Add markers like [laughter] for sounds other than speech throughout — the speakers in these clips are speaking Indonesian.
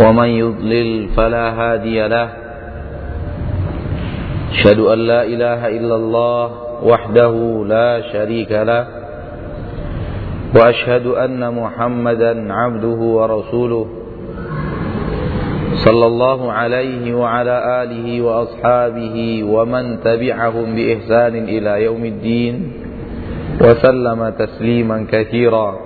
ومن يضلل فلا هادي له. أشهد أن لا إله إلا الله وحده لا شريك له. وأشهد أن محمدا عبده ورسوله. صلى الله عليه وعلى آله وأصحابه ومن تبعهم بإحسان إلى يوم الدين. وسلم تسليما كثيرا.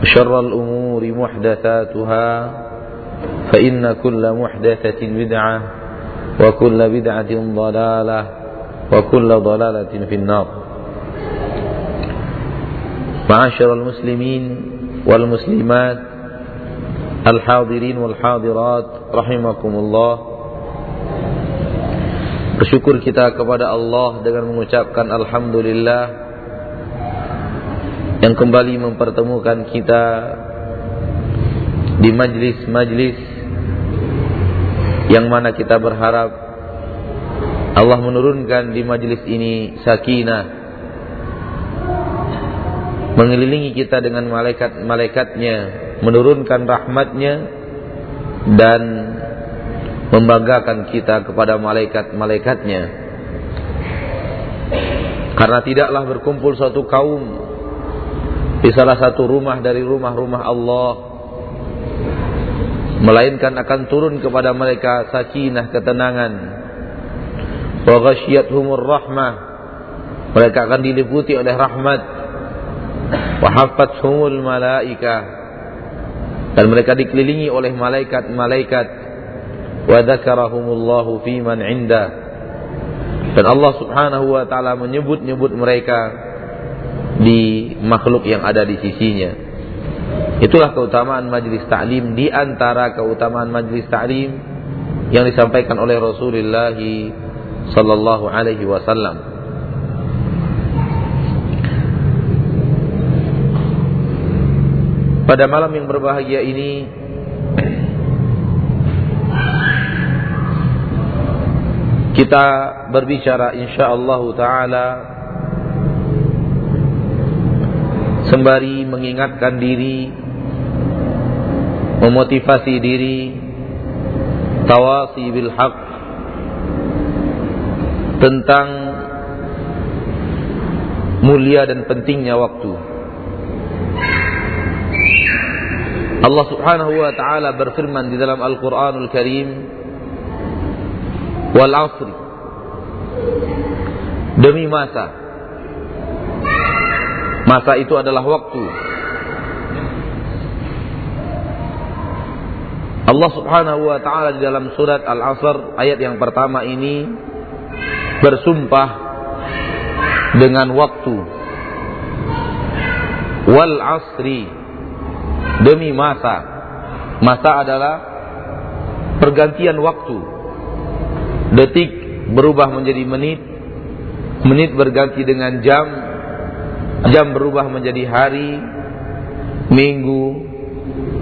وشر الأمور محدثاتها فإن كل محدثة بدعة وكل بدعة ضلالة وكل ضلالة في النار. معاشر المسلمين والمسلمات الحاضرين والحاضرات رحمكم الله. Bersyukur kita kepada Allah dengan mengucapkan Alhamdulillah. Yang kembali mempertemukan kita di majlis-majlis yang mana kita berharap Allah menurunkan di majlis ini sakinah mengelilingi kita dengan malaikat-malaikatnya menurunkan rahmatnya dan membanggakan kita kepada malaikat-malaikatnya. Karena tidaklah berkumpul suatu kaum di salah satu rumah dari rumah-rumah Allah melainkan akan turun kepada mereka sakinah ketenangan. Wa ghasyiyatuhumur rahmah mereka akan diliputi oleh rahmat. Wa hafathumul malaika dan mereka dikelilingi oleh malaikat-malaikat. Wa dzakarahumullahu fi man inda dan Allah Subhanahu wa taala menyebut-nyebut mereka di makhluk yang ada di sisinya. Itulah keutamaan majlis taklim di antara keutamaan majlis taklim yang disampaikan oleh Rasulullah sallallahu alaihi wasallam. Pada malam yang berbahagia ini kita berbicara insyaallah taala sembari mengingatkan diri, memotivasi diri, tawasi bil haq tentang mulia dan pentingnya waktu. Allah Subhanahu wa taala berfirman di dalam Al-Qur'anul Karim wal 'asri demi masa Masa itu adalah waktu. Allah Subhanahu wa taala di dalam surat Al-Asr ayat yang pertama ini bersumpah dengan waktu. Wal asri demi masa. Masa adalah pergantian waktu. Detik berubah menjadi menit, menit berganti dengan jam, Jam berubah menjadi hari, minggu,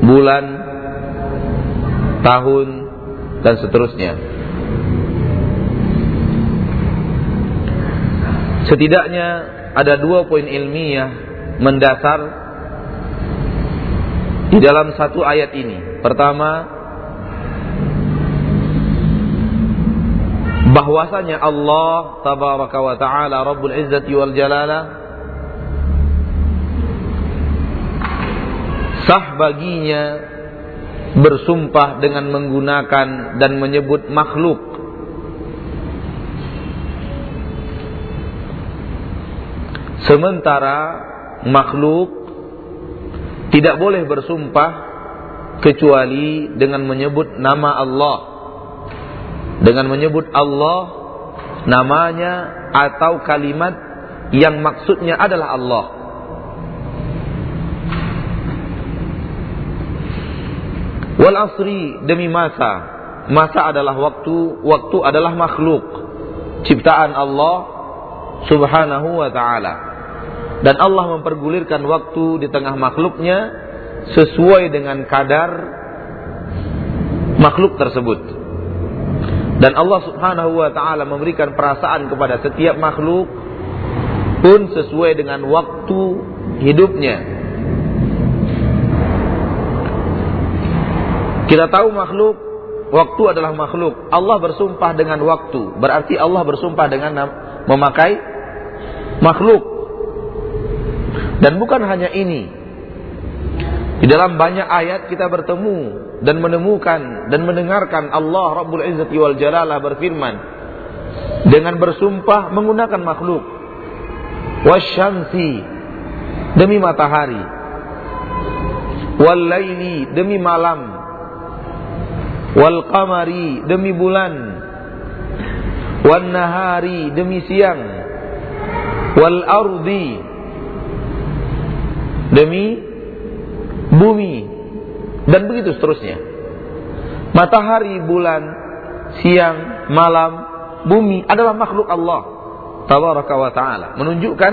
bulan, tahun, dan seterusnya. Setidaknya ada dua poin ilmiah mendasar di dalam satu ayat ini. Pertama, bahwasanya Allah tabaraka wa taala Rabbul Izzati wal Jalala sah baginya bersumpah dengan menggunakan dan menyebut makhluk sementara makhluk tidak boleh bersumpah kecuali dengan menyebut nama Allah dengan menyebut Allah namanya atau kalimat yang maksudnya adalah Allah. Wal asri demi masa. Masa adalah waktu, waktu adalah makhluk. Ciptaan Allah subhanahu wa ta'ala. Dan Allah mempergulirkan waktu di tengah makhluknya sesuai dengan kadar makhluk tersebut. Dan Allah subhanahu wa ta'ala memberikan perasaan kepada setiap makhluk pun sesuai dengan waktu hidupnya. Kita tahu makhluk, waktu adalah makhluk. Allah bersumpah dengan waktu. Berarti Allah bersumpah dengan memakai makhluk. Dan bukan hanya ini. Di dalam banyak ayat kita bertemu dan menemukan dan mendengarkan Allah Rabbul Izzati wal Jalalah berfirman dengan bersumpah menggunakan makhluk wasyamsi demi matahari wal laili demi malam wal qamari demi bulan. Wan nahari demi siang. Wal ardi demi bumi. Dan begitu seterusnya. Matahari, bulan, siang, malam, bumi adalah makhluk Allah. Tabaraka wa taala, menunjukkan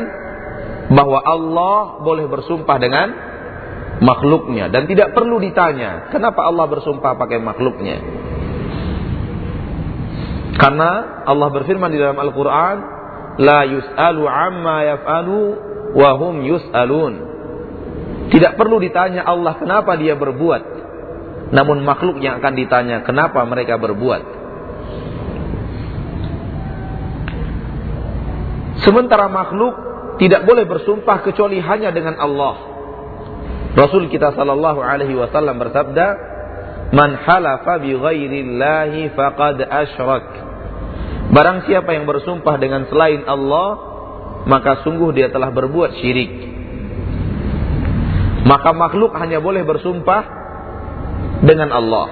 bahwa Allah boleh bersumpah dengan makhluknya dan tidak perlu ditanya kenapa Allah bersumpah pakai makhluknya. Karena Allah berfirman di dalam Al-Qur'an, la yus'alu amma yaf'alu wa hum yus'alun. Tidak perlu ditanya Allah kenapa dia berbuat. Namun makhluk yang akan ditanya kenapa mereka berbuat. Sementara makhluk tidak boleh bersumpah kecuali hanya dengan Allah. Rasul kita sallallahu alaihi wasallam bersabda, "Man halafa bi ghairillahi faqad asyrak." Barang siapa yang bersumpah dengan selain Allah, maka sungguh dia telah berbuat syirik. Maka makhluk hanya boleh bersumpah dengan Allah.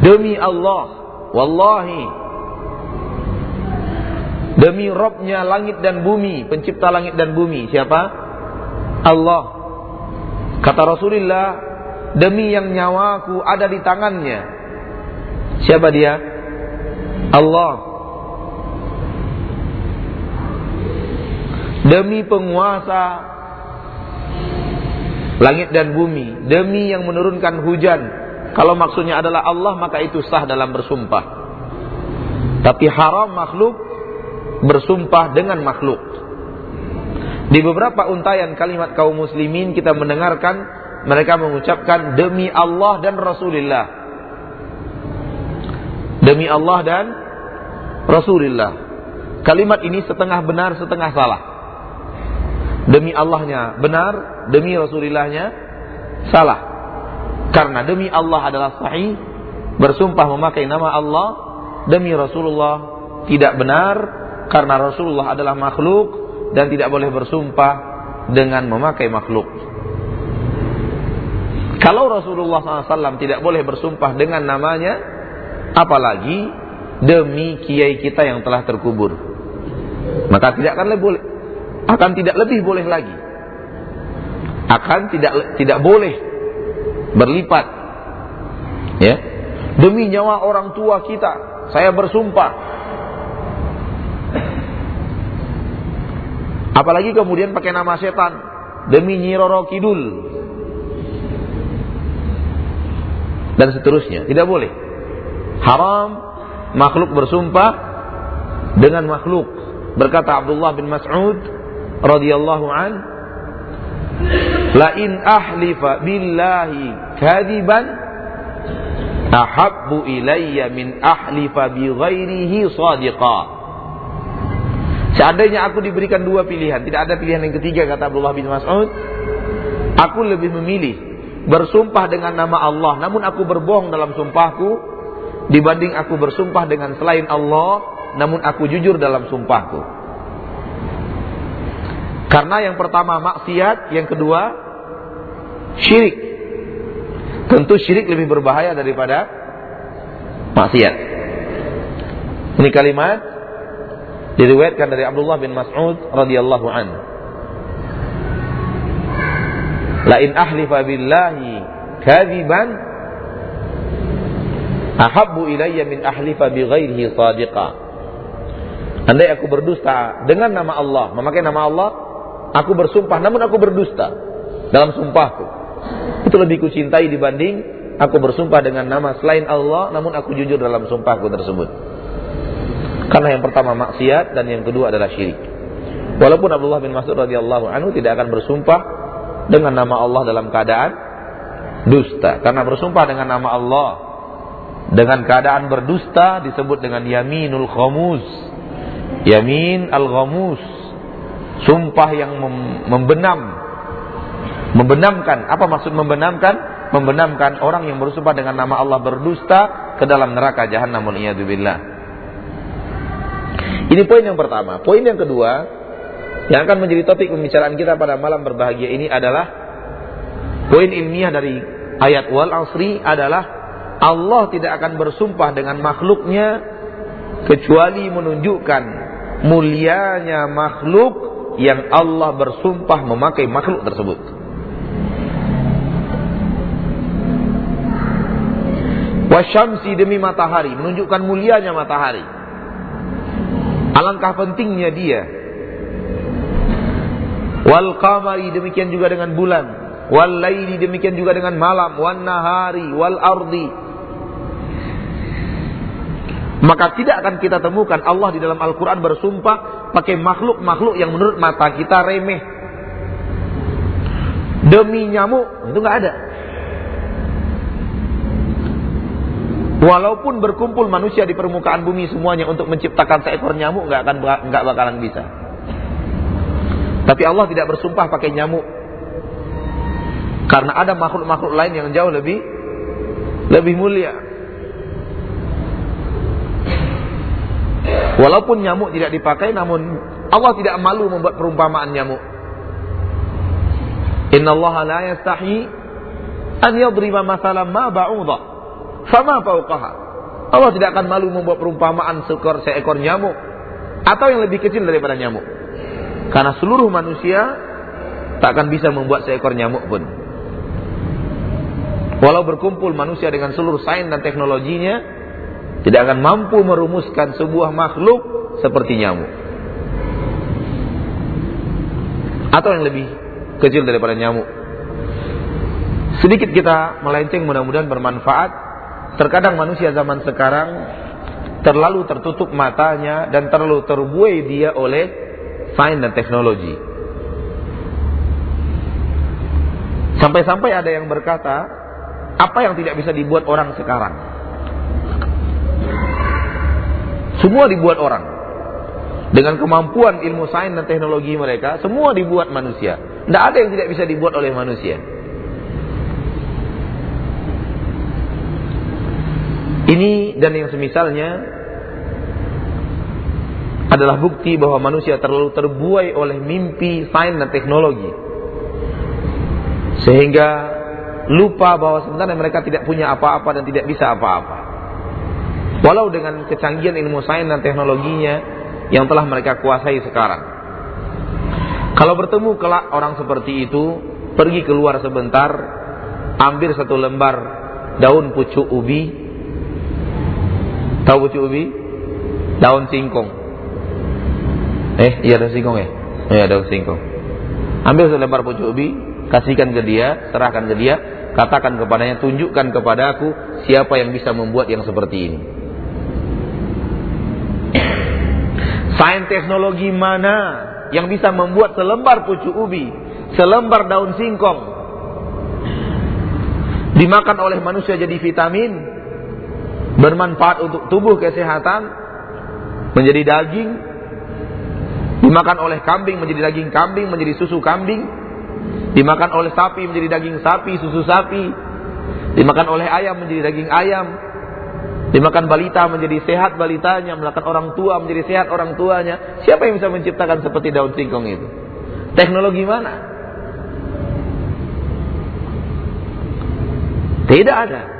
Demi Allah, wallahi. Demi Robnya langit dan bumi, pencipta langit dan bumi. Siapa? Allah. Kata Rasulullah, demi yang nyawaku ada di tangannya. Siapa dia? Allah. Demi penguasa langit dan bumi demi yang menurunkan hujan. Kalau maksudnya adalah Allah maka itu sah dalam bersumpah. Tapi haram makhluk bersumpah dengan makhluk. Di beberapa untayan kalimat kaum muslimin kita mendengarkan mereka mengucapkan demi Allah dan Rasulullah. Demi Allah dan Rasulullah. Kalimat ini setengah benar, setengah salah. Demi Allahnya benar, demi Rasulullahnya salah. Karena demi Allah adalah sahih, bersumpah memakai nama Allah demi Rasulullah tidak benar karena Rasulullah adalah makhluk dan tidak boleh bersumpah dengan memakai makhluk. Kalau Rasulullah SAW tidak boleh bersumpah dengan namanya, apalagi demi kiai kita yang telah terkubur, maka tidak akan lebih boleh, akan tidak lebih boleh lagi akan tidak tidak boleh berlipat. Ya. Demi nyawa orang tua kita, saya bersumpah. Apalagi kemudian pakai nama setan demi Nyi Roro Kidul. dan seterusnya. Tidak boleh. Haram makhluk bersumpah dengan makhluk. Berkata Abdullah bin Mas'ud radhiyallahu an, "La in ahlifa billahi kadiban ahabbu ilayya min ahlifa bi ghairihi sadiqa." Seandainya aku diberikan dua pilihan, tidak ada pilihan yang ketiga kata Abdullah bin Mas'ud, aku lebih memilih bersumpah dengan nama Allah, namun aku berbohong dalam sumpahku dibanding aku bersumpah dengan selain Allah, namun aku jujur dalam sumpahku. Karena yang pertama maksiat, yang kedua syirik. Tentu syirik lebih berbahaya daripada maksiat. Ini kalimat Diriwayatkan dari Abdullah bin Mas'ud radhiyallahu an. La in ahlifa billahi kadiban ahabbu ilayya min ahlifa bi ghairihi sadiqa. Andai aku berdusta dengan nama Allah, memakai nama Allah, aku bersumpah namun aku berdusta dalam sumpahku. Itu lebih kucintai dibanding aku bersumpah dengan nama selain Allah namun aku jujur dalam sumpahku tersebut. Karena yang pertama maksiat dan yang kedua adalah syirik. Walaupun Abdullah bin Mas'ud radhiyallahu anhu tidak akan bersumpah dengan nama Allah dalam keadaan dusta. Karena bersumpah dengan nama Allah dengan keadaan berdusta disebut dengan yaminul khamus. Yamin al-ghamus. Sumpah yang membenam. Membenamkan. Apa maksud membenamkan? Membenamkan orang yang bersumpah dengan nama Allah berdusta ke dalam neraka jahanam. Iyadzubillah. Ini poin yang pertama. Poin yang kedua, yang akan menjadi topik pembicaraan kita pada malam berbahagia ini adalah poin ilmiah dari ayat wal asri adalah Allah tidak akan bersumpah dengan makhluknya kecuali menunjukkan mulianya makhluk yang Allah bersumpah memakai makhluk tersebut. Wasyamsi demi matahari menunjukkan mulianya matahari. Alangkah pentingnya dia. Wal qamari demikian juga dengan bulan. Wal laili demikian juga dengan malam. Wan nahari wal ardi. Maka tidak akan kita temukan Allah di dalam Al-Quran bersumpah pakai makhluk-makhluk yang menurut mata kita remeh. Demi nyamuk, itu nggak ada. Walaupun berkumpul manusia di permukaan bumi semuanya untuk menciptakan seekor nyamuk nggak akan nggak bakalan bisa. Tapi Allah tidak bersumpah pakai nyamuk. Karena ada makhluk-makhluk lain yang jauh lebih lebih mulia. Walaupun nyamuk tidak dipakai namun Allah tidak malu membuat perumpamaan nyamuk. Inna Allah la yastahi an yadriba masalan ma ba'udah Fama fauqaha. Allah tidak akan malu membuat perumpamaan seekor seekor nyamuk atau yang lebih kecil daripada nyamuk. Karena seluruh manusia tak akan bisa membuat seekor nyamuk pun. Walau berkumpul manusia dengan seluruh sains dan teknologinya, tidak akan mampu merumuskan sebuah makhluk seperti nyamuk. Atau yang lebih kecil daripada nyamuk. Sedikit kita melenceng mudah-mudahan bermanfaat Terkadang manusia zaman sekarang terlalu tertutup matanya dan terlalu terbuai dia oleh sains dan teknologi. Sampai-sampai ada yang berkata, apa yang tidak bisa dibuat orang sekarang? Semua dibuat orang. Dengan kemampuan ilmu sains dan teknologi mereka, semua dibuat manusia. Tidak ada yang tidak bisa dibuat oleh manusia. Ini dan yang semisalnya adalah bukti bahwa manusia terlalu terbuai oleh mimpi sains dan teknologi. Sehingga lupa bahwa sebenarnya mereka tidak punya apa-apa dan tidak bisa apa-apa. Walau dengan kecanggihan ilmu sains dan teknologinya yang telah mereka kuasai sekarang. Kalau bertemu kelak orang seperti itu, pergi keluar sebentar, ambil satu lembar daun pucuk ubi, Tahu pucuk ubi? Daun singkong. Eh, iya ada singkong ya? Iya daun singkong. Ambil selembar pucuk ubi, kasihkan ke dia, serahkan ke dia. katakan kepadanya, tunjukkan kepada aku siapa yang bisa membuat yang seperti ini. Sains teknologi mana yang bisa membuat selembar pucuk ubi, selembar daun singkong, dimakan oleh manusia jadi vitamin, bermanfaat untuk tubuh kesehatan, menjadi daging, dimakan oleh kambing menjadi daging kambing, menjadi susu kambing, dimakan oleh sapi menjadi daging sapi, susu sapi, dimakan oleh ayam menjadi daging ayam, dimakan balita menjadi sehat balitanya, melakukan orang tua menjadi sehat orang tuanya. Siapa yang bisa menciptakan seperti daun singkong itu? Teknologi mana? Tidak ada.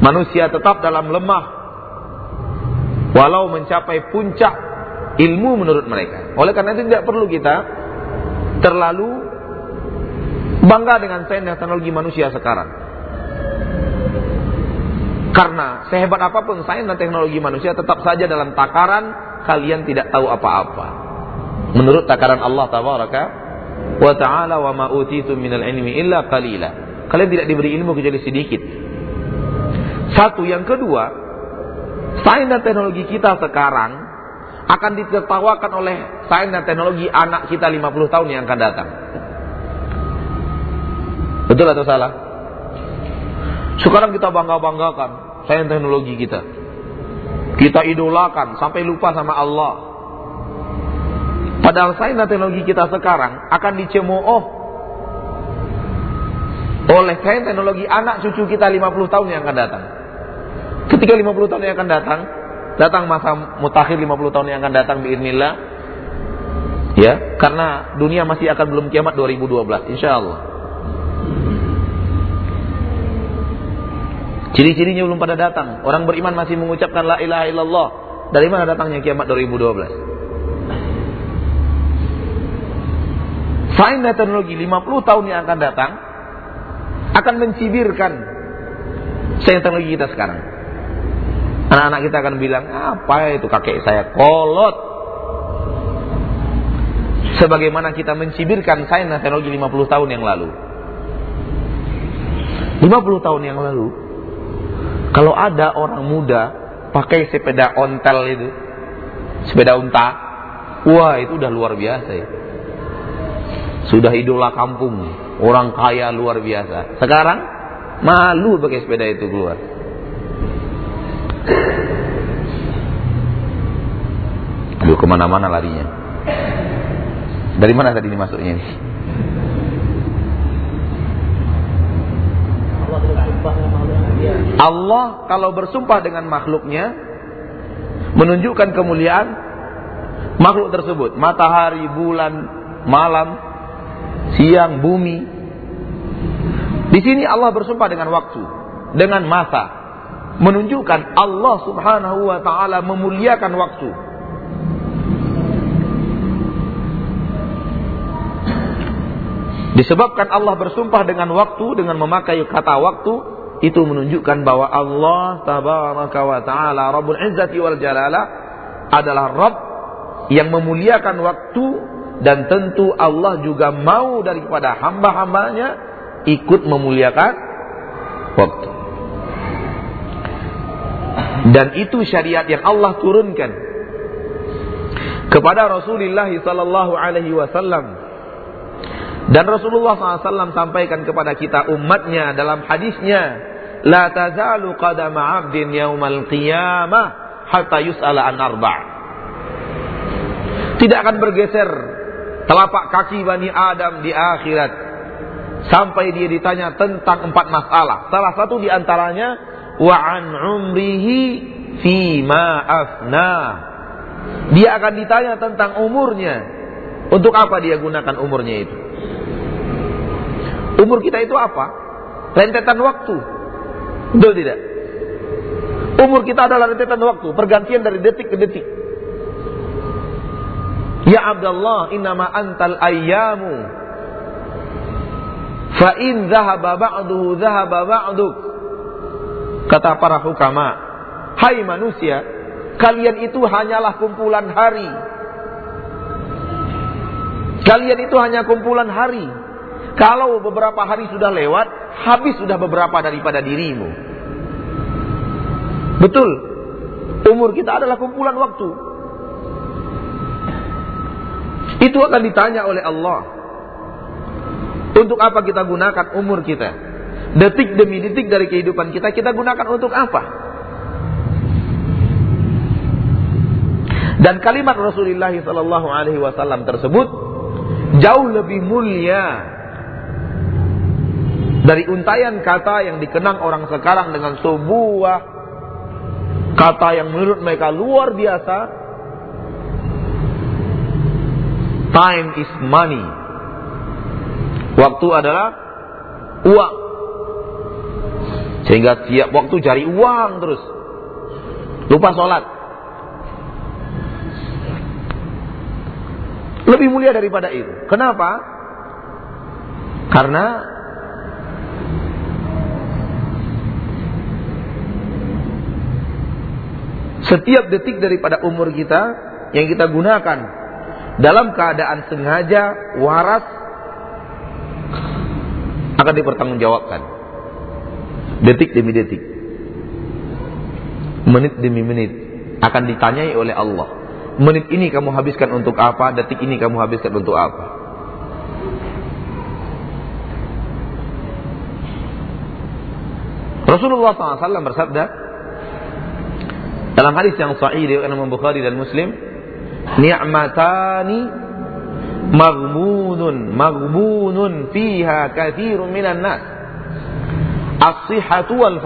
Manusia tetap dalam lemah walau mencapai puncak ilmu menurut mereka. Oleh karena itu tidak perlu kita terlalu bangga dengan sains dan teknologi manusia sekarang. Karena sehebat apa pun sains dan teknologi manusia tetap saja dalam takaran kalian tidak tahu apa-apa. Menurut takaran Allah tabaraka wa ta'ala wa ma utitu minal ilmi illa qalila. Kalian tidak diberi ilmu kecuali sedikit. Satu, yang kedua, sains dan teknologi kita sekarang akan ditertawakan oleh sains dan teknologi anak kita 50 tahun yang akan datang. Betul atau salah? Sekarang kita bangga-banggakan sains teknologi kita. Kita idolakan sampai lupa sama Allah. Padahal sains dan teknologi kita sekarang akan dicemooh oleh sains teknologi anak cucu kita 50 tahun yang akan datang. Ketika 50 tahun yang akan datang, datang masa mutakhir 50 tahun yang akan datang biiznillah. Ya, karena dunia masih akan belum kiamat 2012 insya Allah. Ciri-cirinya belum pada datang. Orang beriman masih mengucapkan la ilaha illallah. Dari mana datangnya kiamat 2012? Sains dan teknologi 50 tahun yang akan datang akan mencibirkan sains teknologi kita sekarang. Anak-anak kita akan bilang, apa itu kakek saya kolot. Sebagaimana kita mencibirkan sains dan teknologi 50 tahun yang lalu. 50 tahun yang lalu, kalau ada orang muda pakai sepeda ontel itu, sepeda unta, wah itu udah luar biasa ya. Sudah idola kampung, orang kaya luar biasa. Sekarang malu pakai sepeda itu keluar. Aduh ke mana-mana larinya. Dari mana tadi ini masuknya ini? Allah kalau bersumpah dengan makhluknya menunjukkan kemuliaan makhluk tersebut, matahari, bulan, malam, siang, bumi. Di sini Allah bersumpah dengan waktu, dengan masa, menunjukkan Allah Subhanahu wa taala memuliakan waktu. Disebabkan Allah bersumpah dengan waktu dengan memakai kata waktu itu menunjukkan bahwa Allah tabaraka wa taala Rabbul Izzati wal Jalala adalah Rabb yang memuliakan waktu dan tentu Allah juga mau daripada hamba-hambanya ikut memuliakan waktu. Dan itu syariat yang Allah turunkan kepada Rasulullah sallallahu alaihi wasallam. Dan Rasulullah SAW sampaikan kepada kita umatnya dalam hadisnya, La tazalu qadama abdin yaumal qiyamah hatta yus'ala an arba' Tidak akan bergeser telapak kaki Bani Adam di akhirat sampai dia ditanya tentang empat masalah. Salah satu di antaranya wa an umrihi fi ma afna. Dia akan ditanya tentang umurnya. Untuk apa dia gunakan umurnya itu? Umur kita itu apa? Rentetan waktu. Betul tidak? Umur kita adalah rentetan waktu, pergantian dari detik ke detik. Ya Abdullah, innama antal ayyamu. Fa in dhahaba ba'duhu dhahaba ba'duk. Kata para hukama, hai manusia, kalian itu hanyalah kumpulan hari. Kalian itu hanya kumpulan hari. Kalau beberapa hari sudah lewat, habis sudah beberapa daripada dirimu. Betul. Umur kita adalah kumpulan waktu. Itu akan ditanya oleh Allah. Untuk apa kita gunakan umur kita? Detik demi detik dari kehidupan kita, kita gunakan untuk apa? Dan kalimat Rasulullah Sallallahu Alaihi Wasallam tersebut jauh lebih mulia dari untayan kata yang dikenang orang sekarang dengan sebuah kata yang menurut mereka luar biasa. Time is money. Waktu adalah uang. Sehingga tiap waktu cari uang terus. Lupa sholat. Lebih mulia daripada itu. Kenapa? Karena setiap detik daripada umur kita yang kita gunakan dalam keadaan sengaja, waras, akan dipertanggungjawabkan. Detik demi detik. Menit demi menit akan ditanyai oleh Allah menit ini kamu habiskan untuk apa, detik ini kamu habiskan untuk apa. Rasulullah SAW bersabda dalam hadis yang sahih dari Imam Bukhari dan Muslim, ni'matani maghmunun maghmunun fiha kathirun minan nas. As-sihhatu wal.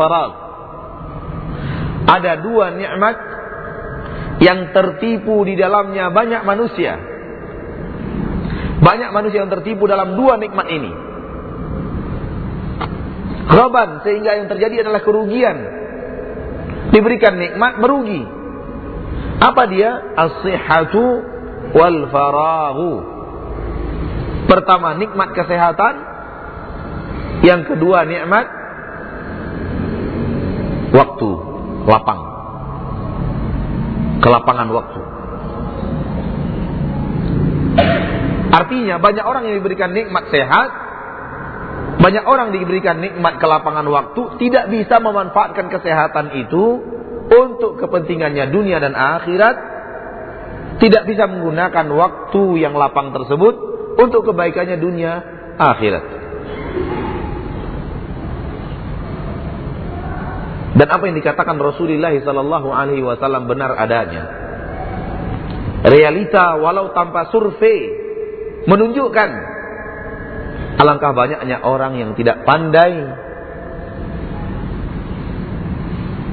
Ada dua nikmat yang tertipu di dalamnya banyak manusia. Banyak manusia yang tertipu dalam dua nikmat ini. Roban sehingga yang terjadi adalah kerugian. Diberikan nikmat merugi. Apa dia? As-sihhatu wal. Pertama nikmat kesehatan, yang kedua nikmat waktu, lapang kelapangan waktu. Artinya banyak orang yang diberikan nikmat sehat, banyak orang diberikan nikmat kelapangan waktu, tidak bisa memanfaatkan kesehatan itu untuk kepentingannya dunia dan akhirat, tidak bisa menggunakan waktu yang lapang tersebut untuk kebaikannya dunia akhirat. Dan apa yang dikatakan Rasulullah Sallallahu Alaihi Wasallam benar adanya. Realita walau tanpa survei menunjukkan alangkah banyaknya orang yang tidak pandai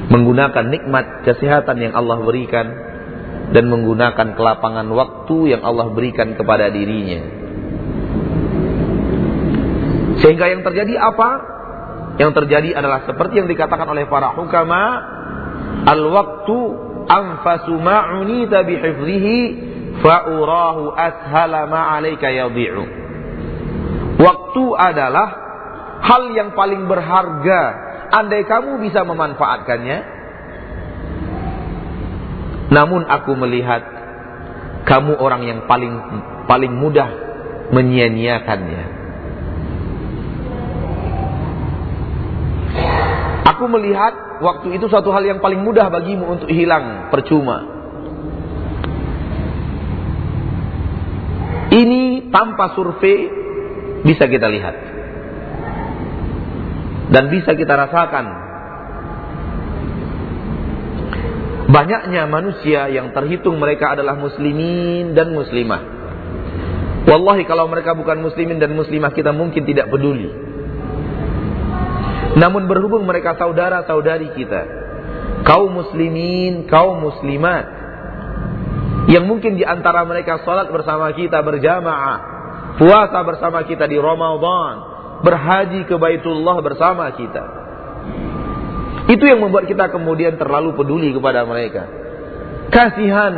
menggunakan nikmat kesehatan yang Allah berikan dan menggunakan kelapangan waktu yang Allah berikan kepada dirinya. Sehingga yang terjadi apa? Yang terjadi adalah seperti yang dikatakan oleh para hukama, al-waqtu anfasu ma'unita bihifzihi fa'urahu ashala ma'alaika yadhi'u. Waktu adalah hal yang paling berharga andai kamu bisa memanfaatkannya. Namun aku melihat kamu orang yang paling paling mudah menyia-nyiakannya. Aku melihat waktu itu suatu hal yang paling mudah bagimu untuk hilang percuma. Ini tanpa survei bisa kita lihat. Dan bisa kita rasakan. Banyaknya manusia yang terhitung mereka adalah muslimin dan muslimah. Wallahi kalau mereka bukan muslimin dan muslimah kita mungkin tidak peduli. Namun berhubung mereka saudara-saudari kita, kaum muslimin, kaum muslimat, yang mungkin di antara mereka salat bersama kita berjamaah, puasa bersama kita di Ramadan, berhaji ke Baitullah bersama kita. Itu yang membuat kita kemudian terlalu peduli kepada mereka. Kasihan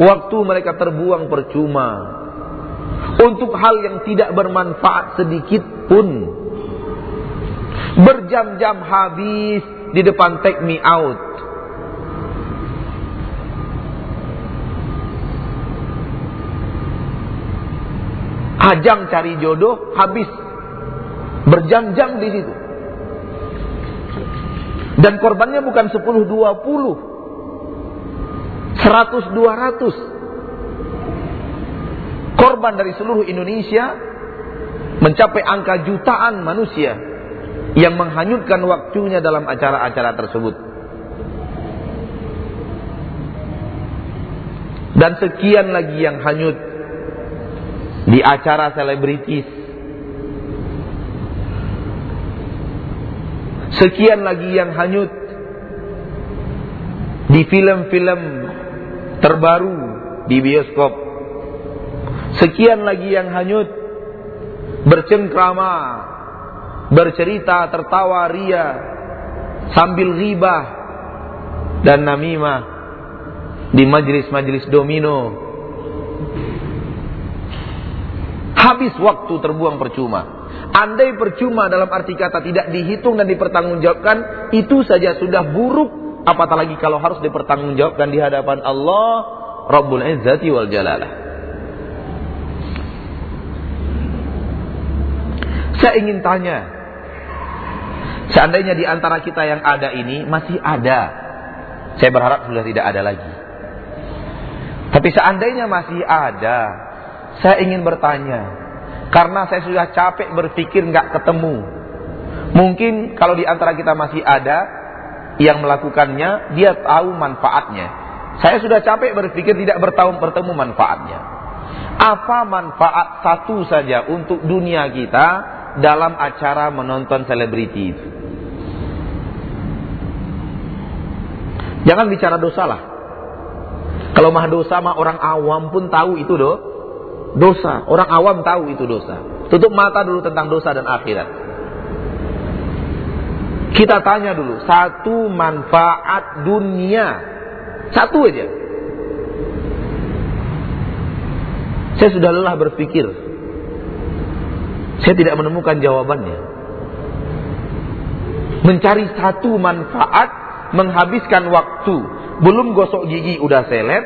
waktu mereka terbuang percuma untuk hal yang tidak bermanfaat sedikit pun Berjam-jam habis di depan take me out. Ajang cari jodoh habis Berjam-jam di situ. Dan korbannya bukan 10 20. 100 200. Korban dari seluruh Indonesia mencapai angka jutaan manusia yang menghanyutkan waktunya dalam acara-acara tersebut. Dan sekian lagi yang hanyut di acara selebritis. Sekian lagi yang hanyut di film-film terbaru di bioskop. Sekian lagi yang hanyut bercengkrama, bercerita, tertawa ria, sambil ribah dan namimah di majlis-majlis domino. Habis waktu terbuang percuma. Andai percuma dalam arti kata tidak dihitung dan dipertanggungjawabkan, itu saja sudah buruk. Apatah lagi kalau harus dipertanggungjawabkan di hadapan Allah Rabbul Izzati wal Jalalah. Saya ingin tanya, seandainya di antara kita yang ada ini masih ada, saya berharap sudah tidak ada lagi. Tapi seandainya masih ada, saya ingin bertanya, karena saya sudah capek berpikir nggak ketemu. Mungkin kalau di antara kita masih ada yang melakukannya, dia tahu manfaatnya. Saya sudah capek berpikir tidak bertahun bertemu manfaatnya. Apa manfaat satu saja untuk dunia kita dalam acara menonton selebriti itu. Jangan bicara dosa lah. Kalau mah dosa mah orang awam pun tahu itu do dosa. Orang awam tahu itu dosa. Tutup mata dulu tentang dosa dan akhirat. Kita tanya dulu, satu manfaat dunia. Satu aja. Saya sudah lelah berpikir saya tidak menemukan jawabannya. Mencari satu manfaat, menghabiskan waktu. Belum gosok gigi udah seleb.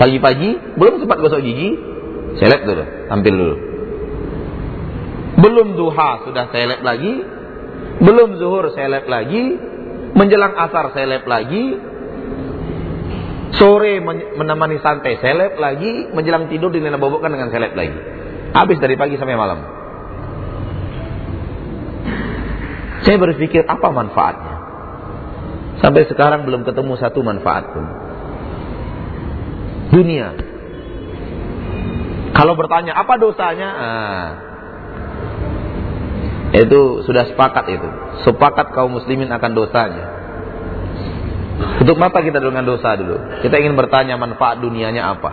Pagi-pagi belum sempat gosok gigi, seleb dulu, tampil dulu. Belum duha sudah seleb lagi, belum zuhur seleb lagi, menjelang asar seleb lagi, sore menemani santai seleb lagi, menjelang tidur dinabobokkan dengan seleb lagi. Habis dari pagi sampai malam. Saya berpikir apa manfaatnya? Sampai sekarang belum ketemu satu manfaat pun. Dunia. Kalau bertanya apa dosanya? Ah, itu sudah sepakat itu. Sepakat kaum muslimin akan dosanya. Untuk mata kita dengan dosa dulu. Kita ingin bertanya manfaat dunianya apa?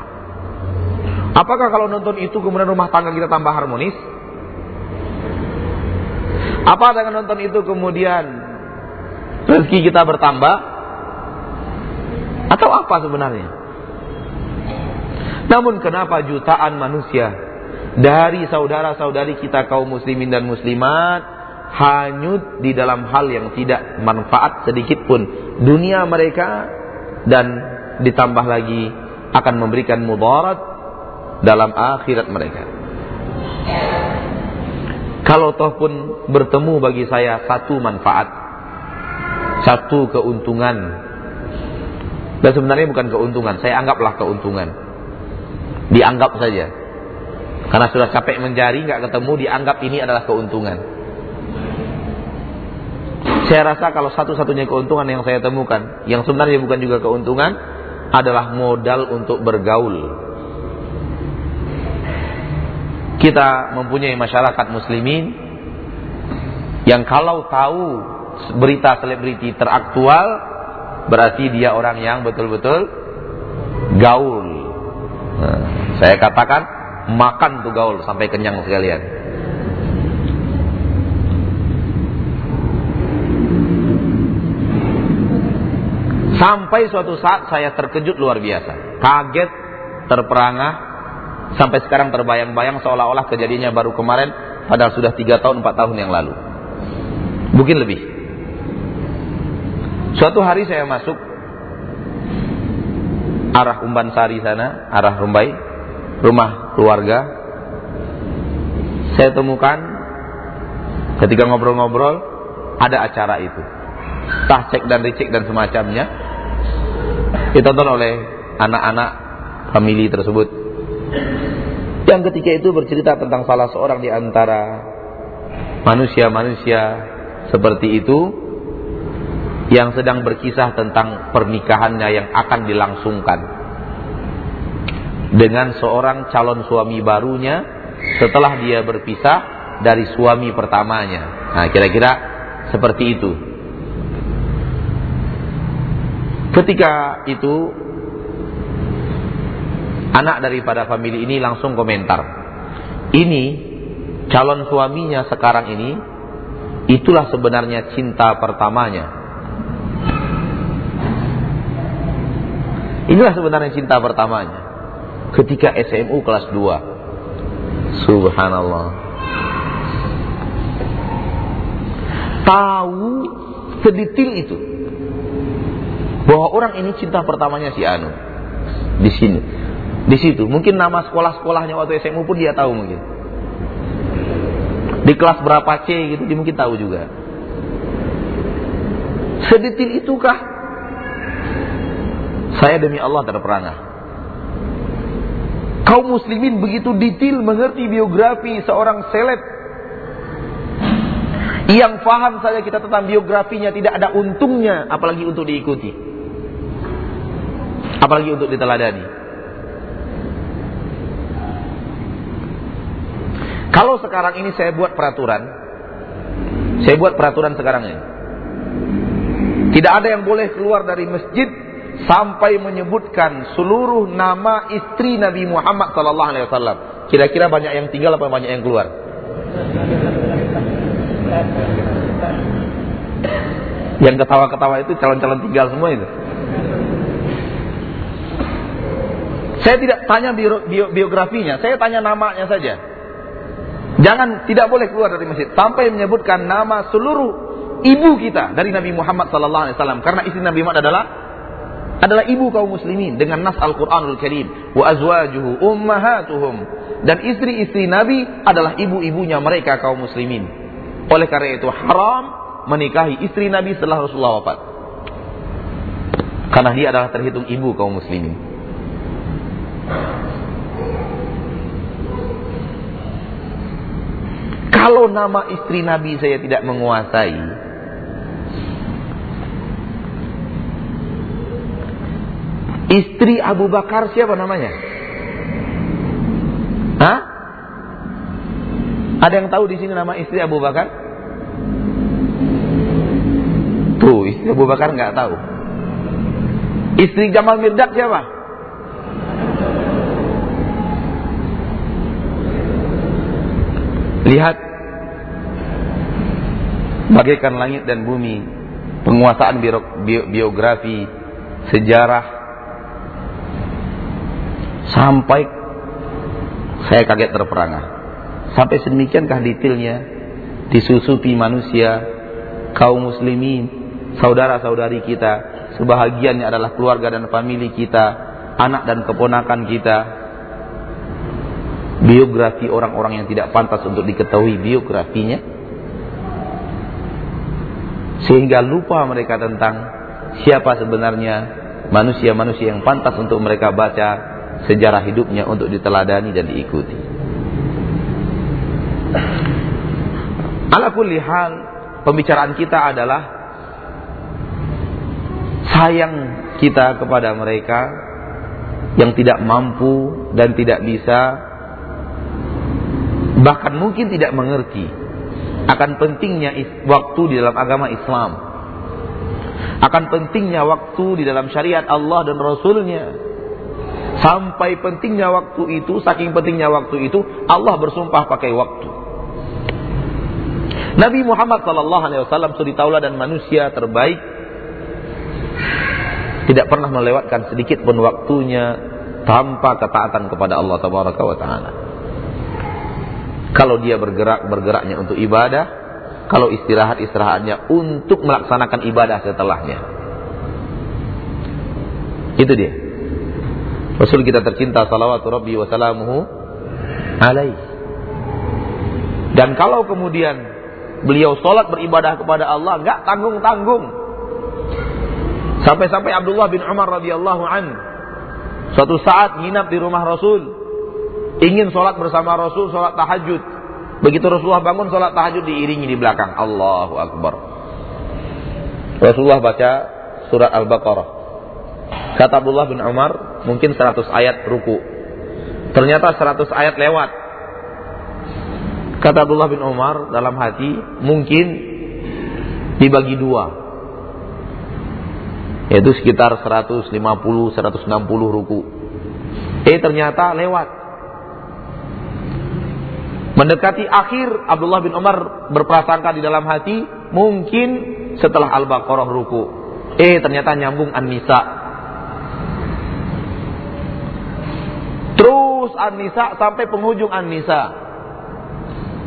Apakah kalau nonton itu kemudian rumah tangga kita tambah harmonis? Apa dengan nonton itu kemudian rezeki kita bertambah? Atau apa sebenarnya? Namun kenapa jutaan manusia dari saudara-saudari kita kaum muslimin dan muslimat hanyut di dalam hal yang tidak manfaat sedikit pun dunia mereka dan ditambah lagi akan memberikan mudarat dalam akhirat mereka. Kalau toh pun bertemu bagi saya satu manfaat, satu keuntungan, dan sebenarnya bukan keuntungan, saya anggaplah keuntungan. Dianggap saja. Karena sudah capek mencari, nggak ketemu, dianggap ini adalah keuntungan. Saya rasa kalau satu-satunya keuntungan yang saya temukan, yang sebenarnya bukan juga keuntungan, adalah modal untuk bergaul kita mempunyai masyarakat muslimin yang kalau tahu berita selebriti teraktual berarti dia orang yang betul-betul gaul. Nah, saya katakan makan tuh gaul sampai kenyang sekalian. Sampai suatu saat saya terkejut luar biasa, kaget, terperangah, sampai sekarang terbayang-bayang seolah-olah kejadiannya baru kemarin padahal sudah tiga tahun empat tahun yang lalu mungkin lebih suatu hari saya masuk arah Umban Sari sana arah Rumbai rumah keluarga saya temukan Ketika ngobrol-ngobrol, ada acara itu. Tahcek dan ricik dan semacamnya. Ditonton oleh anak-anak famili tersebut. Yang ketika itu bercerita tentang salah seorang di antara manusia-manusia seperti itu yang sedang berkisah tentang pernikahannya yang akan dilangsungkan dengan seorang calon suami barunya setelah dia berpisah dari suami pertamanya. Nah, kira-kira seperti itu. Ketika itu anak daripada famili ini langsung komentar. Ini calon suaminya sekarang ini itulah sebenarnya cinta pertamanya. Inilah sebenarnya cinta pertamanya. Ketika SMU kelas 2. Subhanallah. Tahu sedetil itu. Bahwa orang ini cinta pertamanya si Anu. Di sini. Di situ. Mungkin nama sekolah-sekolahnya waktu SMU pun dia tahu mungkin. Di kelas berapa C gitu dia mungkin tahu juga. Sedetil itukah saya demi Allah terperangah. Kaum muslimin begitu detail mengerti biografi seorang seleb yang faham saja kita tentang biografinya tidak ada untungnya apalagi untuk diikuti. Apalagi untuk diteladani. Kalau sekarang ini saya buat peraturan, saya buat peraturan sekarang ini. Tidak ada yang boleh keluar dari masjid sampai menyebutkan seluruh nama istri Nabi Muhammad sallallahu alaihi wasallam. Kira-kira banyak yang tinggal apa banyak yang keluar? Yang ketawa-ketawa itu calon-calon tinggal semua itu. Saya tidak tanya bio, bio, biografinya, saya tanya namanya saja. Jangan tidak boleh keluar dari masjid sampai menyebutkan nama seluruh ibu kita dari Nabi Muhammad sallallahu alaihi wasallam karena istri Nabi Muhammad adalah adalah ibu kaum muslimin dengan nas Al-Qur'anul Karim wa azwajuhu ummahatuhum dan istri-istri Nabi adalah ibu-ibunya mereka kaum muslimin. Oleh karena itu haram menikahi istri Nabi setelah Rasulullah wafat. Karena dia adalah terhitung ibu kaum muslimin. Kalau nama istri Nabi saya tidak menguasai, Istri Abu Bakar siapa namanya? Hah? Ada yang tahu di sini nama istri Abu Bakar? Tuh, istri Abu Bakar nggak tahu. Istri Jamal Mirdad siapa? Lihat bagaikan langit dan bumi, penguasaan biografi, sejarah, Sampai saya kaget terperangah. Sampai sedemikiankah detailnya disusupi manusia, kaum muslimin, saudara-saudari kita, sebahagiannya adalah keluarga dan famili kita, anak dan keponakan kita. Biografi orang-orang yang tidak pantas untuk diketahui biografinya. Sehingga lupa mereka tentang siapa sebenarnya manusia-manusia yang pantas untuk mereka baca sejarah hidupnya untuk diteladani dan diikuti. Ala kulli hal, pembicaraan kita adalah sayang kita kepada mereka yang tidak mampu dan tidak bisa bahkan mungkin tidak mengerti akan pentingnya waktu di dalam agama Islam akan pentingnya waktu di dalam syariat Allah dan Rasulnya Sampai pentingnya waktu itu, saking pentingnya waktu itu, Allah bersumpah pakai waktu. Nabi Muhammad SAW suri taula dan manusia terbaik tidak pernah melewatkan sedikit pun waktunya tanpa ketaatan kepada Allah Tabaraka wa taala. Kalau dia bergerak bergeraknya untuk ibadah, kalau istirahat istirahatnya untuk melaksanakan ibadah setelahnya. Itu dia. Rasul kita tercinta salawatu rabbi wa salamuhu alaih. Dan kalau kemudian beliau sholat beribadah kepada Allah nggak tanggung tanggung. Sampai-sampai Abdullah bin Umar radhiyallahu an suatu saat nginap di rumah Rasul, ingin sholat bersama Rasul, sholat tahajud. Begitu Rasulullah bangun sholat tahajud diiringi di belakang. Allahu Akbar. Rasulullah baca surat Al-Baqarah. Kata Abdullah bin Umar, mungkin 100 ayat ruku. Ternyata 100 ayat lewat. Kata Abdullah bin Umar dalam hati, mungkin dibagi dua. Yaitu sekitar 150, 160 ruku. Eh ternyata lewat. Mendekati akhir Abdullah bin Umar berprasangka di dalam hati, mungkin setelah Al-Baqarah ruku. Eh ternyata nyambung An-Nisa. Terus An-Nisa sampai penghujung An-Nisa.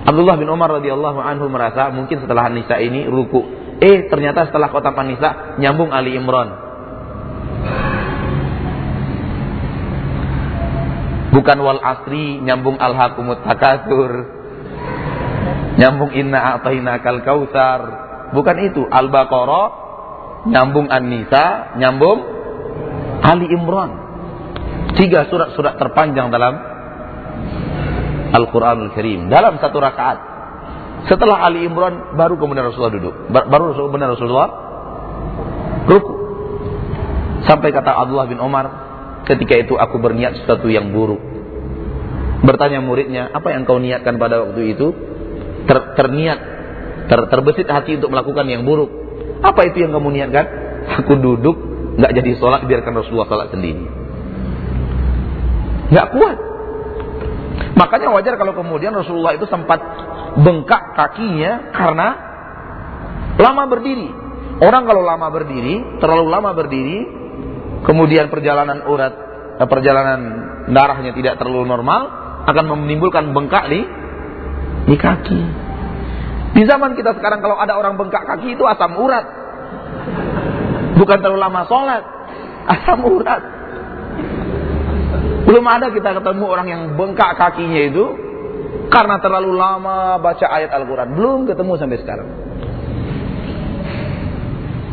Abdullah bin Umar radhiyallahu anhu merasa mungkin setelah Nisa ini ruku. Eh ternyata setelah kota Nisa nyambung Ali Imran. Bukan wal asri nyambung al hakumut takatur. Nyambung inna a'tayna kal kautsar. Bukan itu. Al-Baqarah nyambung An-Nisa, nyambung Ali Imran. Tiga surat-surat terpanjang dalam Al-Quranul Karim dalam satu rakaat. Setelah Ali Imran baru kemudian Rasulullah duduk. Baru kemudian Rasulullah ruku. Sampai kata Abdullah bin Umar, ketika itu aku berniat sesuatu yang buruk. Bertanya muridnya, apa yang kau niatkan pada waktu itu? Ter, terniat, ter, terbesit hati untuk melakukan yang buruk. Apa itu yang kamu niatkan? Aku duduk, nggak jadi sholat, biarkan Rasulullah sholat sendiri. Nggak kuat. Makanya wajar kalau kemudian Rasulullah itu sempat bengkak kakinya karena lama berdiri. Orang kalau lama berdiri, terlalu lama berdiri, kemudian perjalanan urat, eh, perjalanan darahnya tidak terlalu normal, akan menimbulkan bengkak di di kaki. Di zaman kita sekarang kalau ada orang bengkak kaki itu asam urat. Bukan terlalu lama sholat, asam urat. Belum ada kita ketemu orang yang bengkak kakinya itu karena terlalu lama baca ayat Al-Quran. Belum ketemu sampai sekarang.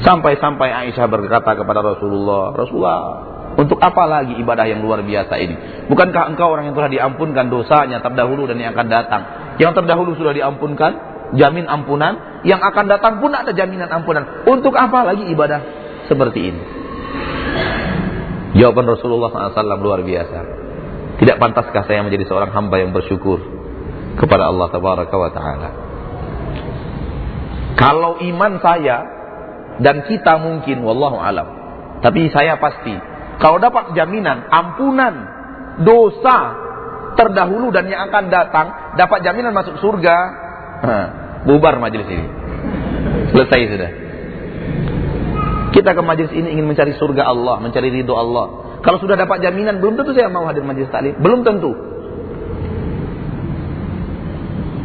Sampai-sampai Aisyah berkata kepada Rasulullah, Rasulullah, untuk apa lagi ibadah yang luar biasa ini? Bukankah engkau orang yang telah diampunkan dosanya terdahulu dan yang akan datang? Yang terdahulu sudah diampunkan, jamin ampunan. Yang akan datang pun ada jaminan ampunan. Untuk apa lagi ibadah seperti ini? Jawaban Rasulullah SAW luar biasa. Tidak pantaskah saya menjadi seorang hamba yang bersyukur kepada Allah Tabaraka wa Taala? Kalau iman saya dan kita mungkin, wallahu alam. Tapi saya pasti, kalau dapat jaminan ampunan dosa terdahulu dan yang akan datang, dapat jaminan masuk surga, bubar majelis ini. Selesai sudah. Kita ke majlis ini ingin mencari surga Allah, mencari ridho Allah. Kalau sudah dapat jaminan, belum tentu saya mau hadir majlis taklim. Belum tentu.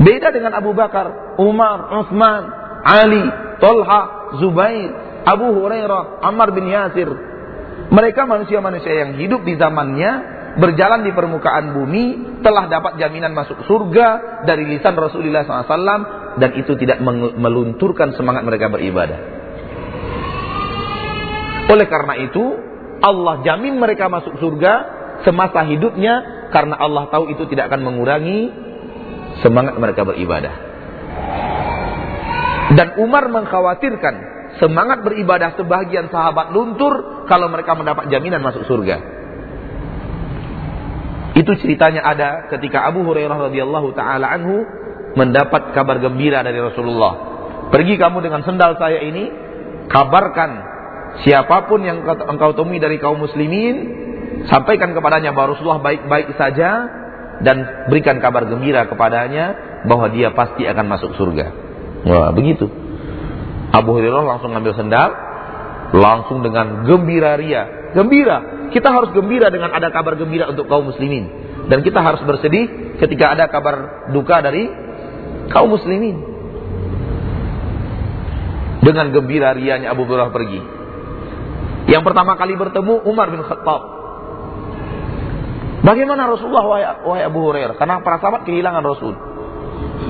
Beda dengan Abu Bakar, Umar, Uthman, Ali, Tolha, Zubair, Abu Hurairah, Ammar bin Yasir. Mereka manusia-manusia yang hidup di zamannya, berjalan di permukaan bumi, telah dapat jaminan masuk surga dari lisan Rasulullah SAW, dan itu tidak melunturkan semangat mereka beribadah. Oleh karena itu, Allah jamin mereka masuk surga semasa hidupnya karena Allah tahu itu tidak akan mengurangi semangat mereka beribadah. Dan Umar mengkhawatirkan semangat beribadah sebagian sahabat luntur kalau mereka mendapat jaminan masuk surga. Itu ceritanya ada ketika Abu Hurairah radhiyallahu taala anhu mendapat kabar gembira dari Rasulullah. Pergi kamu dengan sendal saya ini, kabarkan Siapa pun yang engkau temui dari kaum muslimin, sampaikan kepadanya bahwa Rasulullah baik-baik saja dan berikan kabar gembira kepadanya bahwa dia pasti akan masuk surga. Wah, begitu. Abu Hurairah langsung ngambil sendal, langsung dengan gembira ria. Gembira. Kita harus gembira dengan ada kabar gembira untuk kaum muslimin. Dan kita harus bersedih ketika ada kabar duka dari kaum muslimin. Dengan gembira rianya Abu Hurairah pergi. Yang pertama kali bertemu Umar bin Khattab. Bagaimana Rasulullah wahai Abu Hurairah? Karena para sahabat kehilangan Rasul.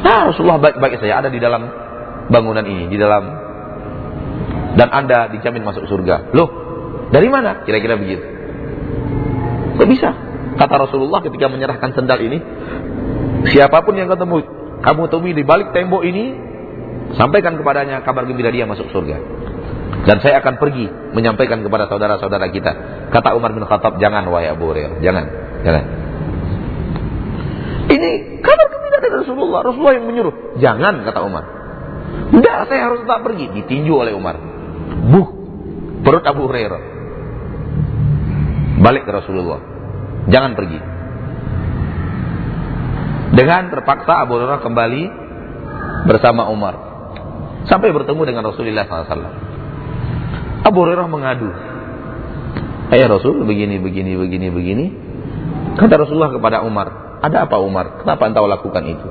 Nah, Rasulullah baik-baik saja ada di dalam bangunan ini di dalam dan Anda dijamin masuk surga. Loh, dari mana? Kira-kira begitu. Kok bisa? Kata Rasulullah ketika menyerahkan sendal ini, siapa pun yang ketemu, kamu temui di balik tembok ini, sampaikan kepadanya kabar gembira dia masuk surga. Dan saya akan pergi menyampaikan kepada saudara-saudara kita. Kata Umar bin Khattab, jangan wahai Abu Hurairah, jangan, jangan. Ini kabar gembira dari Rasulullah. Rasulullah yang menyuruh. Jangan, kata Umar. Tidak, saya harus tetap pergi. Ditinju oleh Umar. Buh, perut Abu Hurairah. Balik ke Rasulullah. Jangan pergi. Dengan terpaksa Abu Hurairah kembali bersama Umar. Sampai bertemu dengan Rasulullah SAW. Abu Hurairah mengadu. Ayah Rasul begini, begini, begini, begini. Kata Rasulullah kepada Umar, ada apa Umar? Kenapa engkau lakukan itu?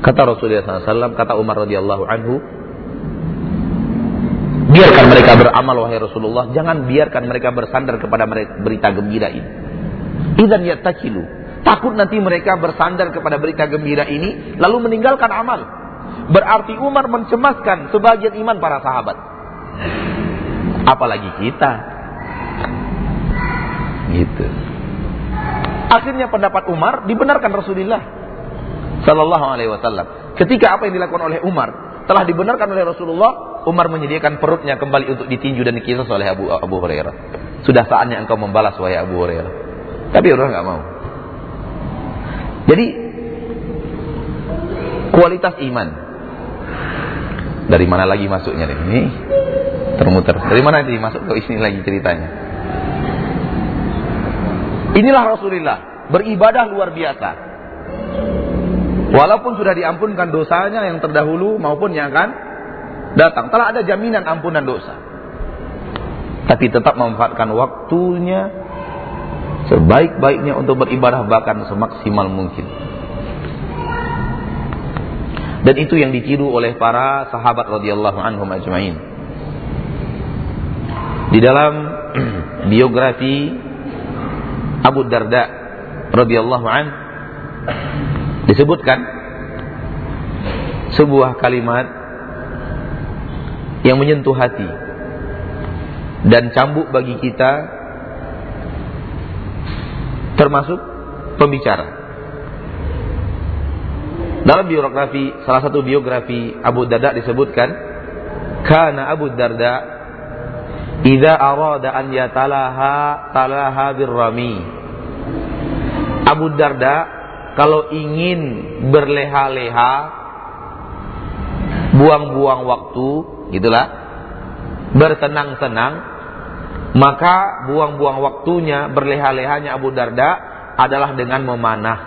Kata Rasulullah SAW, kata Umar radhiyallahu anhu, biarkan mereka beramal wahai Rasulullah, jangan biarkan mereka bersandar kepada berita gembira ini. Idan yattakilu. Takut nanti mereka bersandar kepada berita gembira ini lalu meninggalkan amal. Berarti Umar mencemaskan sebagian iman para sahabat. Apalagi kita. Gitu. Akhirnya pendapat Umar dibenarkan Rasulullah Sallallahu Alaihi Wasallam. Ketika apa yang dilakukan oleh Umar telah dibenarkan oleh Rasulullah, Umar menyediakan perutnya kembali untuk ditinju dan dikisah oleh Abu Abu Hurairah. Sudah saatnya engkau membalas wahai Abu Hurairah. Tapi orang nggak mau. Jadi kualitas iman dari mana lagi masuknya ini termuter dari mana ini masuk ke sini lagi ceritanya Inilah Rasulullah beribadah luar biasa. Walaupun sudah diampunkan dosanya yang terdahulu maupun yang akan datang. Telah ada jaminan ampunan dosa. Tapi tetap memanfaatkan waktunya sebaik-baiknya untuk beribadah bahkan semaksimal mungkin. Dan itu yang ditiru oleh para sahabat radhiyallahu anhum ajma'in. Di dalam [clears throat] biografi Abu Darda radhiyallahu an disebutkan sebuah kalimat yang menyentuh hati dan cambuk bagi kita termasuk pembicara. Dalam biografi salah satu biografi Abu Darda disebutkan karena Abu Darda Idza arada an yatalaha talaha birrami. Abu Darda kalau ingin berleha-leha buang-buang waktu, gitulah. Bersenang-senang, maka buang-buang waktunya berleha-lehanya Abu Darda adalah dengan memanah.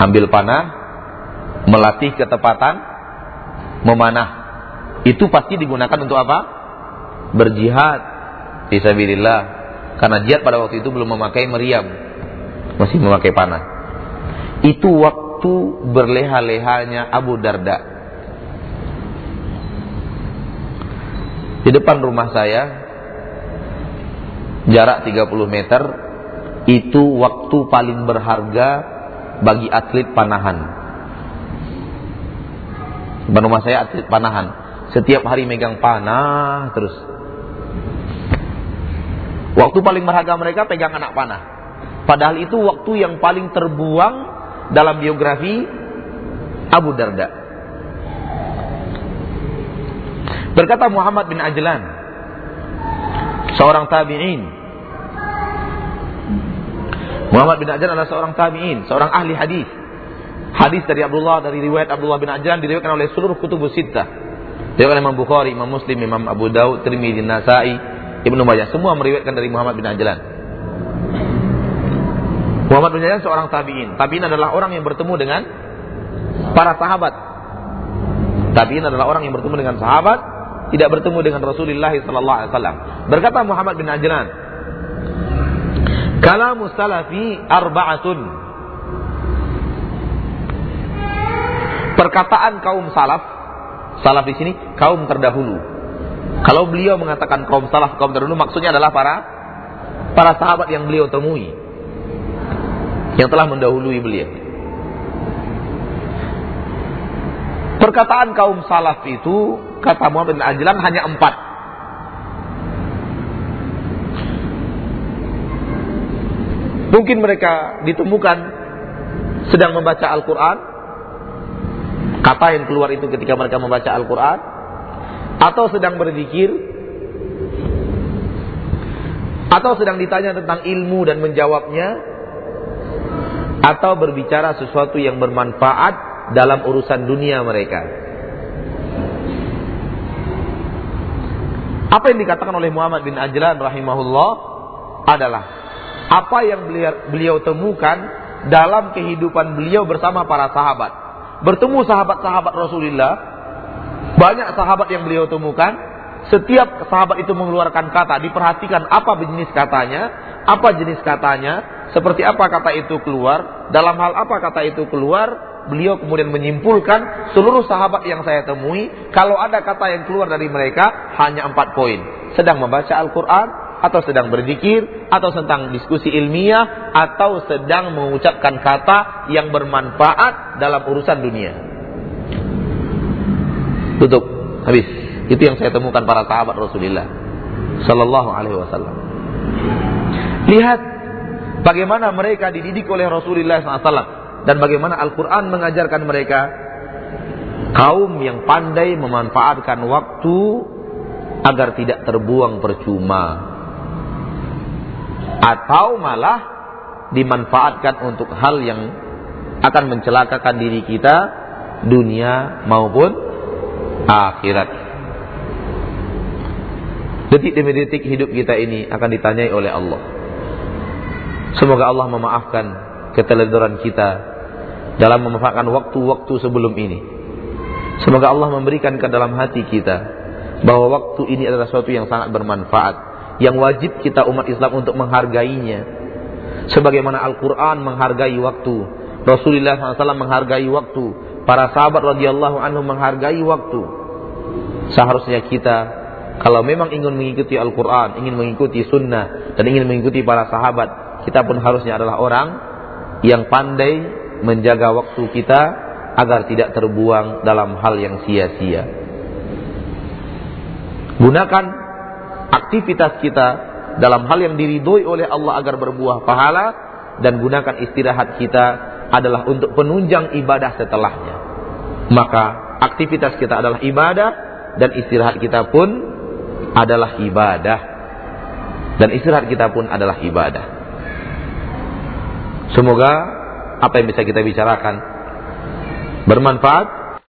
Ambil panah, melatih ketepatan, memanah itu pasti digunakan untuk apa? Berjihad fisabilillah. Karena jihad pada waktu itu belum memakai meriam. Masih memakai panah. Itu waktu berleha-lehanya Abu Darda. Di depan rumah saya jarak 30 meter itu waktu paling berharga bagi atlet panahan. Depan rumah saya atlet panahan setiap hari megang panah terus. Waktu paling berharga mereka pegang anak panah. Padahal itu waktu yang paling terbuang dalam biografi Abu Darda. Berkata Muhammad bin Ajlan, seorang tabi'in. Muhammad bin Ajlan adalah seorang tabi'in, seorang ahli hadis. Hadis dari Abdullah dari riwayat Abdullah bin Ajlan diriwayatkan oleh seluruh kutubus sittah. Diriwayatkan Imam Bukhari, Imam Muslim, Imam Abu Daud, Tirmidzi, Nasai, Ibnu Majah, semua meriwayatkan dari Muhammad bin Ajlan. Muhammad bin Ajlan seorang tabi'in. Tabi'in adalah orang yang bertemu dengan para sahabat. Tabi'in adalah orang yang bertemu dengan sahabat, tidak bertemu dengan Rasulullah sallallahu alaihi wasallam. Berkata Muhammad bin Ajlan, "Kalamu salafi arba'atun." Perkataan kaum salaf Salaf di sini kaum terdahulu. Kalau beliau mengatakan kaum salaf, kaum terdahulu maksudnya adalah para para sahabat yang beliau temui. Yang telah mendahului beliau. Perkataan kaum salaf itu, kata Muhammad bin Ajlan hanya empat. Mungkin mereka ditemukan sedang membaca Al-Quran. Kata yang keluar itu ketika mereka membaca Al-Quran. Atau sedang berzikir. Atau sedang ditanya tentang ilmu dan menjawabnya. Atau berbicara sesuatu yang bermanfaat dalam urusan dunia mereka. Apa yang dikatakan oleh Muhammad bin Ajlan rahimahullah adalah apa yang beliau, beliau temukan dalam kehidupan beliau bersama para sahabat. Bertemu sahabat-sahabat Rasulullah, banyak sahabat yang beliau temukan, setiap sahabat itu mengeluarkan kata, diperhatikan apa jenis katanya, apa jenis katanya, seperti apa kata itu keluar, dalam hal apa kata itu keluar, beliau kemudian menyimpulkan seluruh sahabat yang saya temui, kalau ada kata yang keluar dari mereka hanya empat poin. Sedang membaca Al-Quran, atau sedang berzikir, atau tentang diskusi ilmiah, atau sedang mengucapkan kata yang bermanfaat dalam urusan dunia. Tutup, habis. Itu yang saya temukan para sahabat Rasulullah Sallallahu Alaihi Wasallam. Lihat bagaimana mereka dididik oleh Rasulullah SAW dan bagaimana Al-Quran mengajarkan mereka kaum yang pandai memanfaatkan waktu agar tidak terbuang percuma atau malah dimanfaatkan untuk hal yang akan mencelakakan diri kita dunia maupun akhirat. Detik demi detik hidup kita ini akan ditanyai oleh Allah. Semoga Allah memaafkan keteledoran kita dalam memanfaatkan waktu-waktu sebelum ini. Semoga Allah memberikan ke dalam hati kita bahwa waktu ini adalah sesuatu yang sangat bermanfaat, yang wajib kita umat Islam untuk menghargainya. Sebagaimana Al-Quran menghargai waktu, Rasulullah SAW menghargai waktu, para sahabat radhiyallahu anhu menghargai waktu. Seharusnya kita kalau memang ingin mengikuti Al-Quran, ingin mengikuti sunnah, dan ingin mengikuti para sahabat, kita pun harusnya adalah orang yang pandai menjaga waktu kita agar tidak terbuang dalam hal yang sia-sia. Gunakan aktivitas kita dalam hal yang diridhoi oleh Allah agar berbuah pahala dan gunakan istirahat kita adalah untuk penunjang ibadah setelahnya. Maka aktivitas kita adalah ibadah dan istirahat kita pun adalah ibadah. Dan istirahat kita pun adalah ibadah. Semoga apa yang bisa kita bicarakan bermanfaat